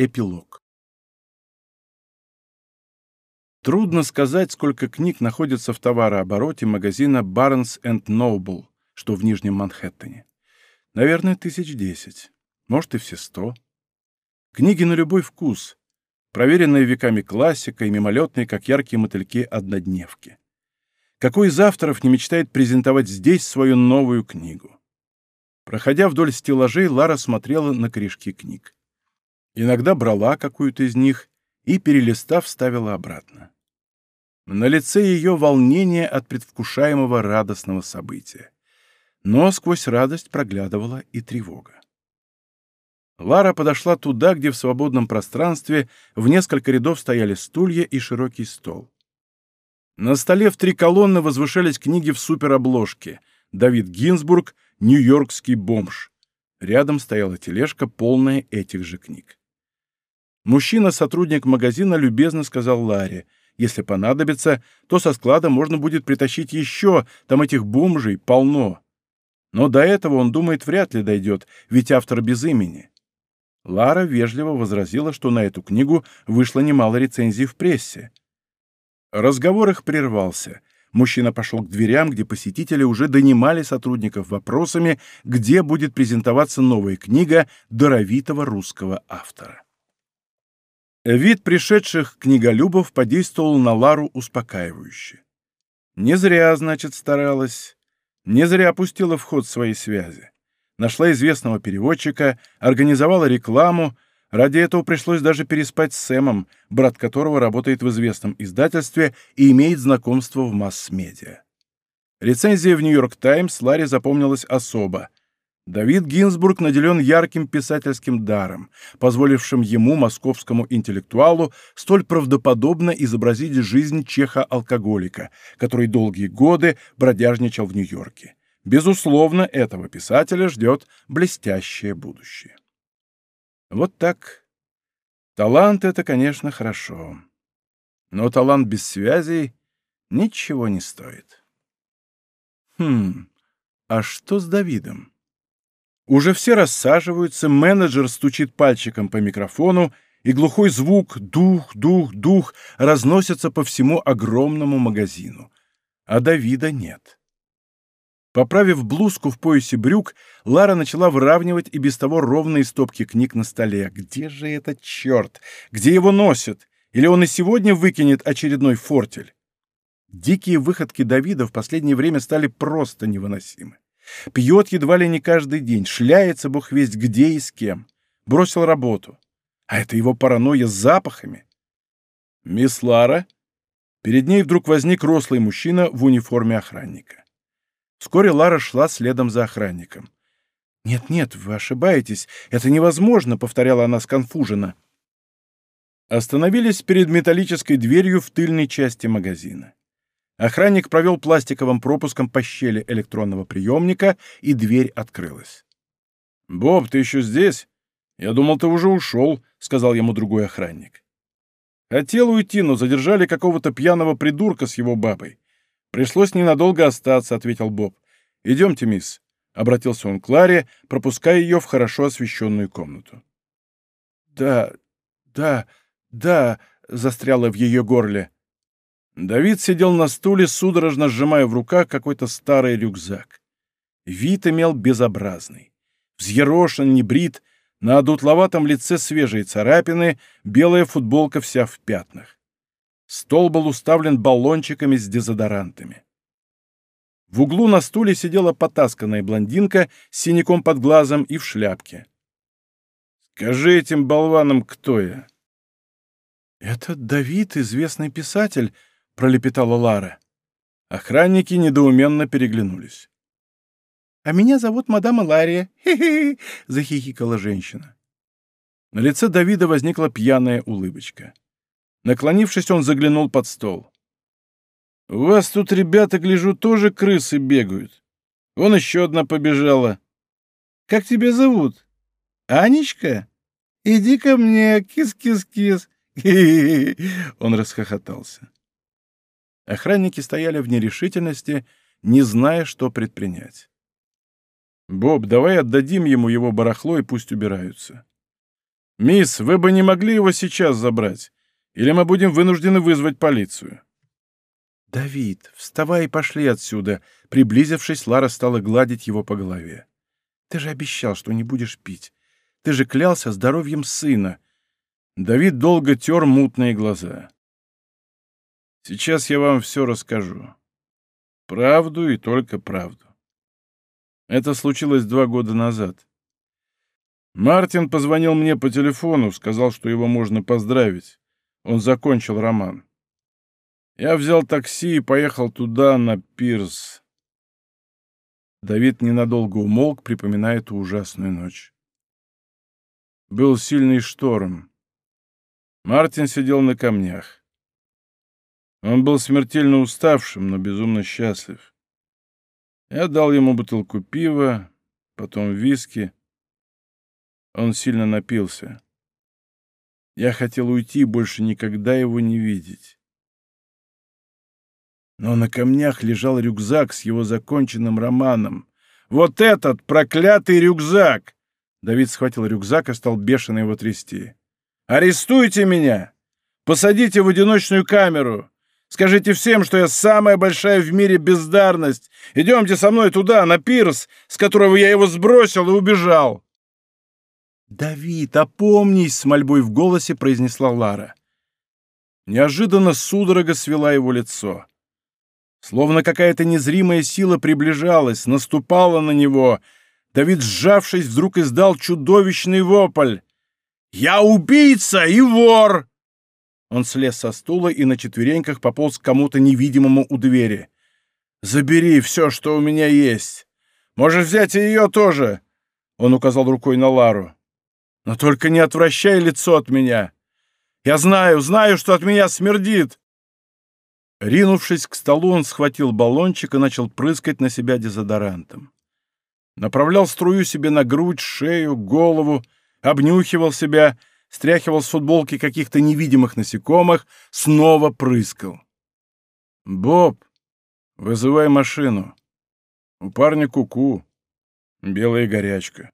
Эпилог. Трудно сказать, сколько книг находится в товарообороте магазина Barnes Noble, что в Нижнем Манхэттене. Наверное, тысяч десять, может и все сто. Книги на любой вкус, проверенные веками классика и мимолетные, как яркие мотыльки, однодневки. Какой из авторов не мечтает презентовать здесь свою новую книгу? Проходя вдоль стеллажей, Лара смотрела на корешки книг. Иногда брала какую-то из них и, перелистав, ставила обратно. На лице ее волнение от предвкушаемого радостного события. Но сквозь радость проглядывала и тревога. Лара подошла туда, где в свободном пространстве в несколько рядов стояли стулья и широкий стол. На столе в три колонны возвышались книги в суперобложке «Давид Гинзбург. Нью-Йоркский бомж». Рядом стояла тележка, полная этих же книг. Мужчина, сотрудник магазина, любезно сказал Ларе, если понадобится, то со склада можно будет притащить еще, там этих бомжей полно. Но до этого, он думает, вряд ли дойдет, ведь автор без имени. Лара вежливо возразила, что на эту книгу вышло немало рецензий в прессе. Разговор их прервался. Мужчина пошел к дверям, где посетители уже донимали сотрудников вопросами, где будет презентоваться новая книга даровитого русского автора. Вид пришедших книголюбов подействовал на Лару успокаивающе. Не зря, значит, старалась. Не зря опустила в ход свои связи. Нашла известного переводчика, организовала рекламу. Ради этого пришлось даже переспать с Сэмом, брат которого работает в известном издательстве и имеет знакомство в масс-медиа. Рецензия в «Нью-Йорк Таймс» Ларе запомнилась особо. Давид Гинзбург наделен ярким писательским даром, позволившим ему, московскому интеллектуалу, столь правдоподобно изобразить жизнь чеха-алкоголика, который долгие годы бродяжничал в Нью-Йорке. Безусловно, этого писателя ждет блестящее будущее. Вот так. Талант — это, конечно, хорошо. Но талант без связей ничего не стоит. Хм, а что с Давидом? Уже все рассаживаются, менеджер стучит пальчиком по микрофону, и глухой звук «дух, дух, дух» разносится по всему огромному магазину. А Давида нет. Поправив блузку в поясе брюк, Лара начала выравнивать и без того ровные стопки книг на столе. Где же этот черт? Где его носят? Или он и сегодня выкинет очередной фортель? Дикие выходки Давида в последнее время стали просто невыносимы. Пьет едва ли не каждый день, шляется бог весть где и с кем. Бросил работу. А это его паранойя с запахами. «Мисс Лара?» Перед ней вдруг возник рослый мужчина в униформе охранника. Вскоре Лара шла следом за охранником. «Нет-нет, вы ошибаетесь, это невозможно», — повторяла она сконфуженно. Остановились перед металлической дверью в тыльной части магазина. Охранник провел пластиковым пропуском по щели электронного приемника, и дверь открылась. «Боб, ты еще здесь? Я думал, ты уже ушел», — сказал ему другой охранник. Хотел уйти, но задержали какого-то пьяного придурка с его бабой. Пришлось ненадолго остаться, — ответил Боб. «Идемте, мисс», — обратился он к Ларе, пропуская ее в хорошо освещенную комнату. «Да, да, да», — застряло в ее горле. Давид сидел на стуле, судорожно сжимая в руках какой-то старый рюкзак. Вид имел безобразный. Взъерошен, небрит, на одутловатом лице свежие царапины, белая футболка вся в пятнах. Стол был уставлен баллончиками с дезодорантами. В углу на стуле сидела потасканная блондинка с синяком под глазом и в шляпке. «Скажи этим болванам, кто я?» «Это Давид, известный писатель», пролепетала Лара. Охранники недоуменно переглянулись. «А меня зовут мадам Лария», захихикала женщина. На лице Давида возникла пьяная улыбочка. Наклонившись, он заглянул под стол. «У вас тут, ребята, гляжу, тоже крысы бегают. Вон еще одна побежала. Как тебя зовут? Анечка? Иди ко мне, кис-кис-кис». Он расхохотался. Охранники стояли в нерешительности, не зная, что предпринять. «Боб, давай отдадим ему его барахло и пусть убираются». «Мисс, вы бы не могли его сейчас забрать? Или мы будем вынуждены вызвать полицию?» «Давид, вставай и пошли отсюда!» Приблизившись, Лара стала гладить его по голове. «Ты же обещал, что не будешь пить. Ты же клялся здоровьем сына!» Давид долго тер мутные глаза. «Сейчас я вам все расскажу. Правду и только правду. Это случилось два года назад. Мартин позвонил мне по телефону, сказал, что его можно поздравить. Он закончил роман. Я взял такси и поехал туда, на пирс. Давид ненадолго умолк, припоминая ту ужасную ночь. Был сильный шторм. Мартин сидел на камнях. Он был смертельно уставшим, но безумно счастлив. Я дал ему бутылку пива, потом виски. Он сильно напился. Я хотел уйти больше никогда его не видеть. Но на камнях лежал рюкзак с его законченным романом. Вот этот проклятый рюкзак! Давид схватил рюкзак и стал бешено его трясти. «Арестуйте меня! Посадите в одиночную камеру! Скажите всем, что я самая большая в мире бездарность! Идемте со мной туда, на пирс, с которого я его сбросил и убежал!» «Давид, опомнись!» — с мольбой в голосе произнесла Лара. Неожиданно судорога свела его лицо. Словно какая-то незримая сила приближалась, наступала на него. Давид, сжавшись, вдруг издал чудовищный вопль. «Я убийца и вор!» Он слез со стула и на четвереньках пополз к кому-то невидимому у двери. «Забери все, что у меня есть. Можешь взять и ее тоже!» Он указал рукой на Лару. «Но только не отвращай лицо от меня. Я знаю, знаю, что от меня смердит. Ринувшись к столу, он схватил баллончик и начал прыскать на себя дезодорантом. Направлял струю себе на грудь, шею, голову, обнюхивал себя, стряхивал с футболки каких-то невидимых насекомых, снова прыскал. «Боб, вызывай машину. У парня куку. -ку. Белая горячка».